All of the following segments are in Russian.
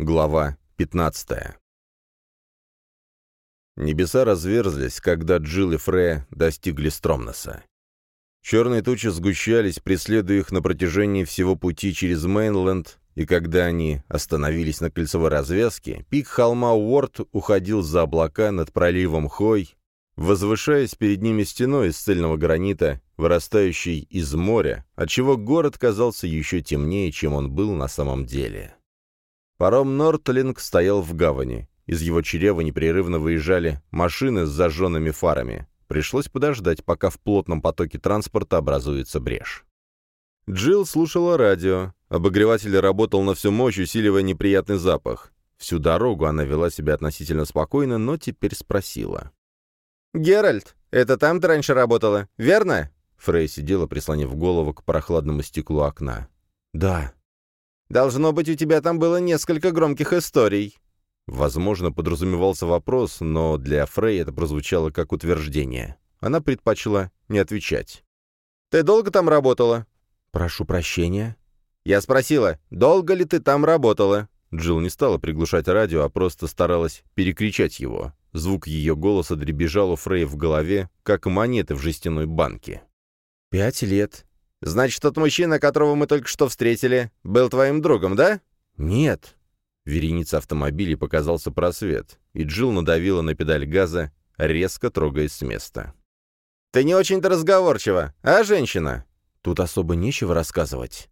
Глава 15 Небеса разверзлись, когда Джилл и Фрея достигли Стромноса. Черные тучи сгущались, преследуя их на протяжении всего пути через Мейнленд, и когда они остановились на кольцевой развязке, пик холма Уорд уходил за облака над проливом Хой, возвышаясь перед ними стеной из цельного гранита, вырастающей из моря, отчего город казался еще темнее, чем он был на самом деле. Паром Нортлинг стоял в гавани. Из его чрева непрерывно выезжали машины с зажженными фарами. Пришлось подождать, пока в плотном потоке транспорта образуется брешь. Джилл слушала радио. Обогреватель работал на всю мощь, усиливая неприятный запах. Всю дорогу она вела себя относительно спокойно, но теперь спросила. «Геральт, это там ты раньше работала, верно?» Фрей сидела, прислонив голову к прохладному стеклу окна. «Да». «Должно быть, у тебя там было несколько громких историй». Возможно, подразумевался вопрос, но для Фрей это прозвучало как утверждение. Она предпочла не отвечать. «Ты долго там работала?» «Прошу прощения». «Я спросила, долго ли ты там работала?» Джилл не стала приглушать радио, а просто старалась перекричать его. Звук ее голоса дребезжал у Фрей в голове, как монеты в жестяной банке. «Пять лет». «Значит, тот мужчина, которого мы только что встретили, был твоим другом, да?» «Нет», в веренице автомобилей показался просвет, и Джилл надавила на педаль газа, резко трогаясь с места. «Ты не очень-то разговорчива, а, женщина?» «Тут особо нечего рассказывать».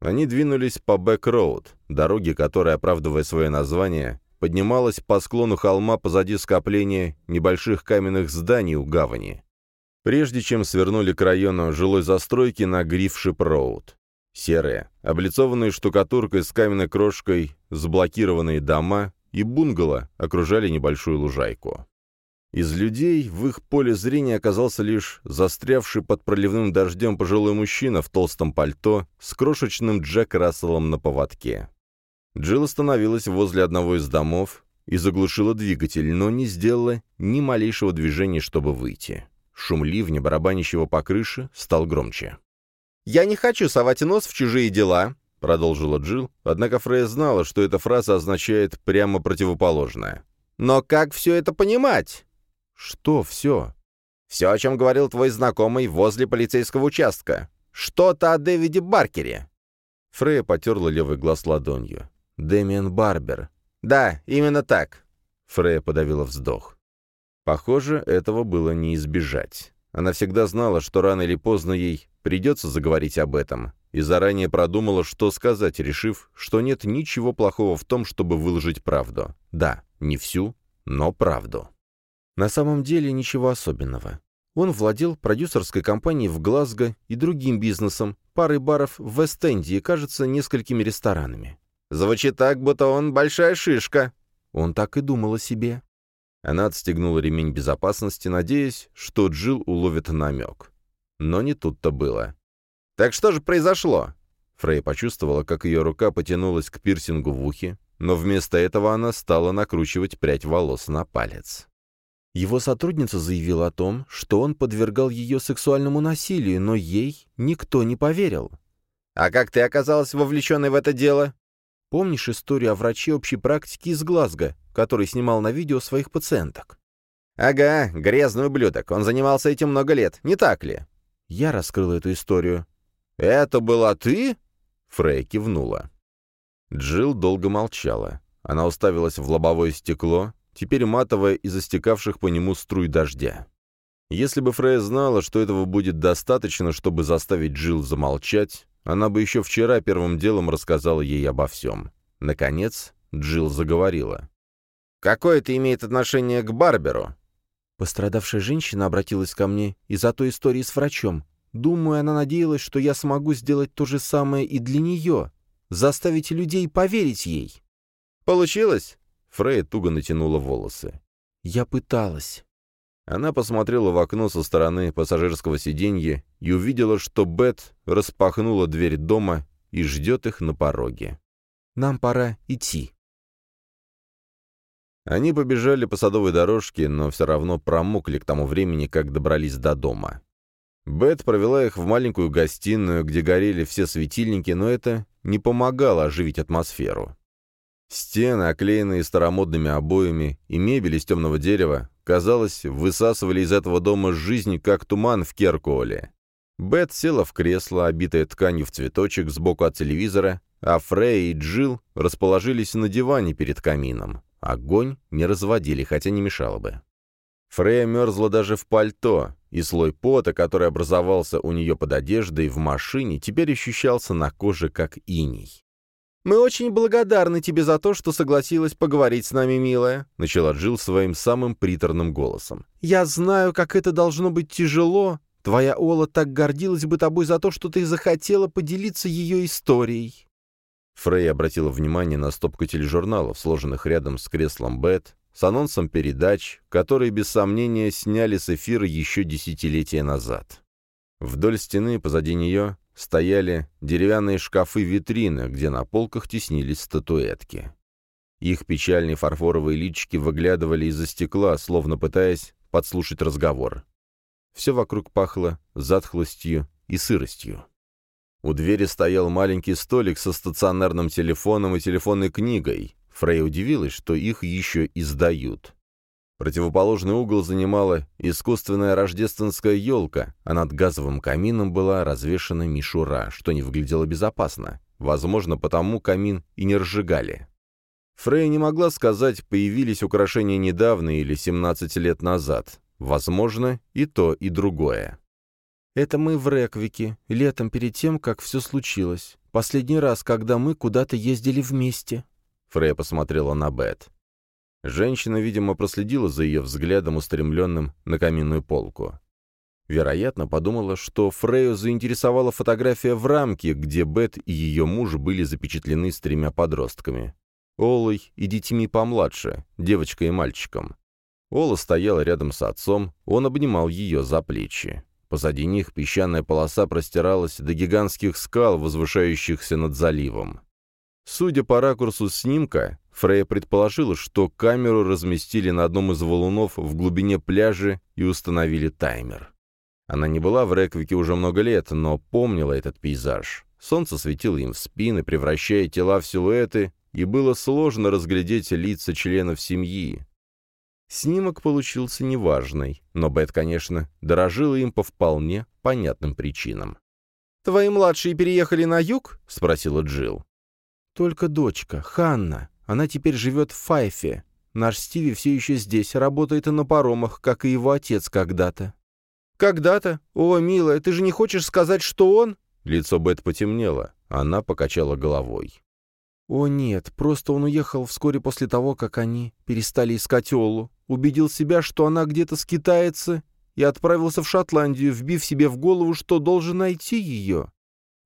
Они двинулись по Бэк-Роуд, дороге, которая, оправдывая свое название, поднималась по склону холма позади скопления небольших каменных зданий у гавани, прежде чем свернули к району жилой застройки на Грифшип-Роуд. Серые, облицованные штукатуркой с каменной крошкой, заблокированные дома и бунгало окружали небольшую лужайку. Из людей в их поле зрения оказался лишь застрявший под проливным дождем пожилой мужчина в толстом пальто с крошечным Джек Расселом на поводке. Джилл остановилась возле одного из домов и заглушила двигатель, но не сделала ни малейшего движения, чтобы выйти. Шум ливня, барабанящего по крыше, стал громче. «Я не хочу совать нос в чужие дела», — продолжила Джилл, однако Фрея знала, что эта фраза означает прямо противоположное. «Но как все это понимать?» «Что все?» «Все, о чем говорил твой знакомый возле полицейского участка. Что-то о Дэвиде Баркере». Фрея потерла левый глаз ладонью. «Дэмиан Барбер». «Да, именно так». Фрея подавила вздох. Похоже, этого было не избежать. Она всегда знала, что рано или поздно ей придется заговорить об этом, и заранее продумала, что сказать, решив, что нет ничего плохого в том, чтобы выложить правду. Да, не всю, но правду. На самом деле ничего особенного. Он владел продюсерской компанией в Глазго и другим бизнесом, парой баров в Вест-Энде и, кажется, несколькими ресторанами. «Звучит так, будто он большая шишка». Он так и думал о себе. Она отстегнула ремень безопасности, надеясь, что Джилл уловит намек. Но не тут-то было. «Так что же произошло?» Фрей почувствовала, как ее рука потянулась к пирсингу в ухе, но вместо этого она стала накручивать прядь волос на палец. Его сотрудница заявила о том, что он подвергал ее сексуальному насилию, но ей никто не поверил. «А как ты оказалась вовлеченной в это дело?» Помнишь историю о враче общей практики из Глазго, который снимал на видео своих пациенток? «Ага, грязный ублюдок. Он занимался этим много лет, не так ли?» Я раскрыл эту историю. «Это была ты?» Фрей кивнула. Джилл долго молчала. Она уставилась в лобовое стекло, теперь матовое из истекавших по нему струй дождя. Если бы Фрея знала, что этого будет достаточно, чтобы заставить Джилл замолчать, она бы еще вчера первым делом рассказала ей обо всем. Наконец, Джилл заговорила. «Какое это имеет отношение к Барберу?» Пострадавшая женщина обратилась ко мне из-за той истории с врачом. Думаю, она надеялась, что я смогу сделать то же самое и для нее. Заставить людей поверить ей. «Получилось?» Фрей туго натянула волосы. «Я пыталась». Она посмотрела в окно со стороны пассажирского сиденья и увидела, что Бет распахнула дверь дома и ждет их на пороге. «Нам пора идти». Они побежали по садовой дорожке, но все равно промокли к тому времени, как добрались до дома. Бет провела их в маленькую гостиную, где горели все светильники, но это не помогало оживить атмосферу. Стены, оклеенные старомодными обоями, и мебель из темного дерева, казалось, высасывали из этого дома жизнь, как туман в Керкуоле. Бет села в кресло, обитое тканью в цветочек, сбоку от телевизора, а Фрей и Джилл расположились на диване перед камином. Огонь не разводили, хотя не мешало бы. Фрея мерзла даже в пальто, и слой пота, который образовался у нее под одеждой в машине, теперь ощущался на коже как иней. «Мы очень благодарны тебе за то, что согласилась поговорить с нами, милая», — начала Джилл своим самым приторным голосом. «Я знаю, как это должно быть тяжело. Твоя Ола так гордилась бы тобой за то, что ты захотела поделиться ее историей». Фрей обратила внимание на стопку тележурналов, сложенных рядом с креслом Бет, с анонсом передач, которые, без сомнения, сняли с эфира еще десятилетия назад. Вдоль стены позади нее стояли деревянные шкафы-витрины, где на полках теснились статуэтки. Их печальные фарфоровые личики выглядывали из-за стекла, словно пытаясь подслушать разговор. Все вокруг пахло затхлостью и сыростью. У двери стоял маленький столик со стационарным телефоном и телефонной книгой, Фрей удивилась, что их еще издают. Противоположный угол занимала искусственная рождественская елка, а над газовым камином была развешана мишура, что не выглядело безопасно. Возможно, потому камин и не разжигали. Фрей не могла сказать, появились украшения недавно или 17 лет назад. Возможно, и то, и другое. «Это мы в Реквике, летом перед тем, как все случилось. Последний раз, когда мы куда-то ездили вместе», Фрея посмотрела на Бет. Женщина, видимо, проследила за ее взглядом, устремленным на каминную полку. Вероятно, подумала, что Фрею заинтересовала фотография в рамке, где Бет и ее муж были запечатлены с тремя подростками. Олой и детьми помладше, девочкой и мальчиком. Ола стояла рядом с отцом, он обнимал ее за плечи. Позади них песчаная полоса простиралась до гигантских скал, возвышающихся над заливом. Судя по ракурсу снимка, Фрея предположила, что камеру разместили на одном из валунов в глубине пляжа и установили таймер. Она не была в Реквике уже много лет, но помнила этот пейзаж. Солнце светило им в спины, превращая тела в силуэты, и было сложно разглядеть лица членов семьи. Снимок получился неважный, но Бет, конечно, дорожила им по вполне понятным причинам. «Твои младшие переехали на юг?» — спросила Джилл. «Только дочка, Ханна. Она теперь живет в Файфе. Наш Стиви все еще здесь, работает и на паромах, как и его отец когда-то». «Когда-то? О, милая, ты же не хочешь сказать, что он...» Лицо Бет потемнело. Она покачала головой. «О нет, просто он уехал вскоре после того, как они перестали искать Олу, убедил себя, что она где-то скитается, и отправился в Шотландию, вбив себе в голову, что должен найти ее.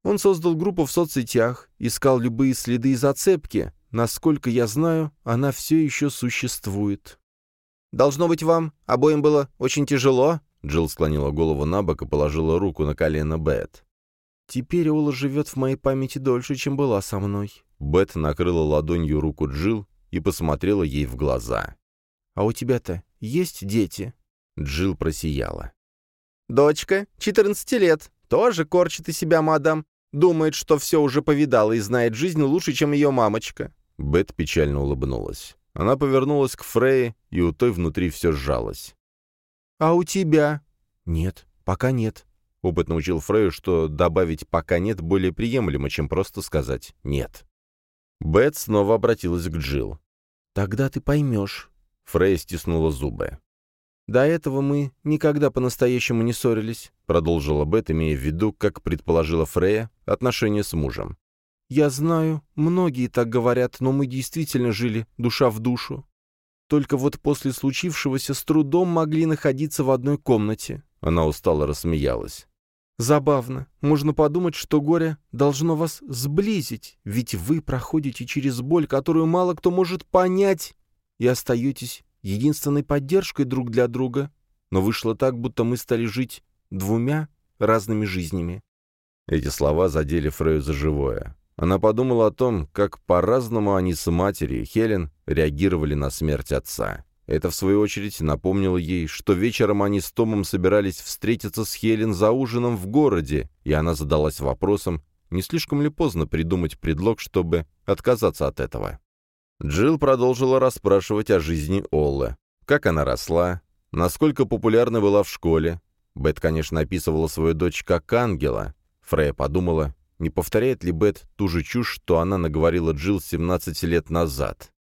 Он создал группу в соцсетях, искал любые следы и зацепки. Насколько я знаю, она все еще существует. «Должно быть, вам обоим было очень тяжело?» Джилл склонила голову на бок и положила руку на колено Бет. «Теперь Ола живет в моей памяти дольше, чем была со мной». Бет накрыла ладонью руку Джилл и посмотрела ей в глаза. «А у тебя-то есть дети?» Джилл просияла. «Дочка, 14 лет, тоже корчит из себя мадам. Думает, что все уже повидала и знает жизнь лучше, чем ее мамочка». Бет печально улыбнулась. Она повернулась к Фрейе, и у той внутри все сжалось. «А у тебя?» «Нет, пока нет». Опыт научил Фрею, что добавить «пока нет» более приемлемо, чем просто сказать «нет». Бет снова обратилась к Джилл. «Тогда ты поймешь». Фрей стиснула зубы. «До этого мы никогда по-настоящему не ссорились», — продолжила Бет, имея в виду, как предположила Фрея, отношения с мужем. «Я знаю, многие так говорят, но мы действительно жили душа в душу. Только вот после случившегося с трудом могли находиться в одной комнате». Она устало рассмеялась. «Забавно. Можно подумать, что горе должно вас сблизить, ведь вы проходите через боль, которую мало кто может понять, и остаетесь единственной поддержкой друг для друга, но вышло так, будто мы стали жить двумя разными жизнями. Эти слова задели Фрею за живое. Она подумала о том, как по-разному они с матерью, Хелен, реагировали на смерть отца. Это, в свою очередь, напомнило ей, что вечером они с Томом собирались встретиться с Хелен за ужином в городе, и она задалась вопросом, не слишком ли поздно придумать предлог, чтобы отказаться от этого. Джилл продолжила расспрашивать о жизни Оллы. Как она росла, насколько популярна была в школе. Бет, конечно, описывала свою дочь как ангела. Фрея подумала, не повторяет ли Бет ту же чушь, что она наговорила Джилл 17 лет назад.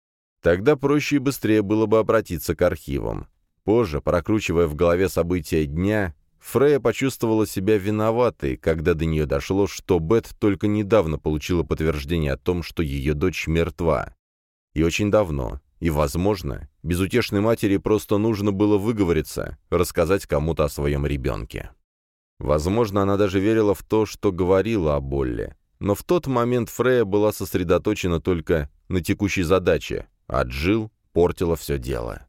Тогда проще и быстрее было бы обратиться к архивам. Позже, прокручивая в голове события дня, Фрея почувствовала себя виноватой, когда до нее дошло, что Бет только недавно получила подтверждение о том, что ее дочь мертва. И очень давно. И, возможно, безутешной матери просто нужно было выговориться, рассказать кому-то о своем ребенке. Возможно, она даже верила в то, что говорила о Болле. Но в тот момент Фрея была сосредоточена только на текущей задаче, а Джилл портила все дело.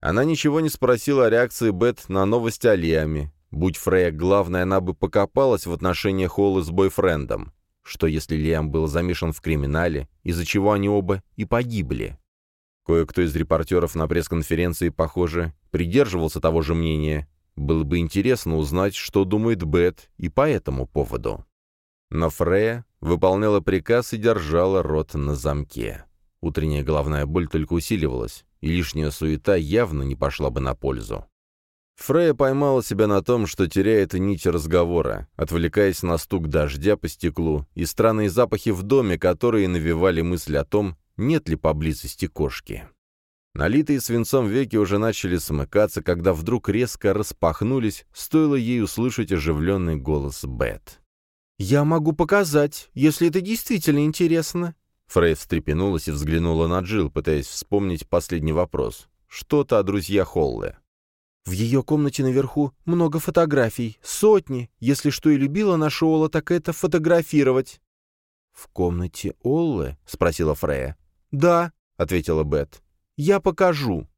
Она ничего не спросила о реакции Бет на новость о Лиаме. Будь Фрея главной, она бы покопалась в отношениях Холлы с бойфрендом. Что если Лиам был замешан в криминале, из-за чего они оба и погибли? Кое-кто из репортеров на пресс-конференции, похоже, придерживался того же мнения. Было бы интересно узнать, что думает Бет и по этому поводу. Но Фрея выполняла приказ и держала рот на замке. Утренняя головная боль только усиливалась, и лишняя суета явно не пошла бы на пользу. Фрея поймала себя на том, что теряет нить разговора, отвлекаясь на стук дождя по стеклу и странные запахи в доме, которые навевали мысль о том, нет ли поблизости кошки. Налитые свинцом веки уже начали смыкаться, когда вдруг резко распахнулись, стоило ей услышать оживленный голос Бет. «Я могу показать, если это действительно интересно». Фрей встрепенулась и взглянула на Джилл, пытаясь вспомнить последний вопрос. Что-то о друзьях Холле. В ее комнате наверху много фотографий, сотни. Если что и любила наша Ола, так это фотографировать». «В комнате Оллы?» — спросила Фрея. «Да», — ответила Бет. «Я покажу».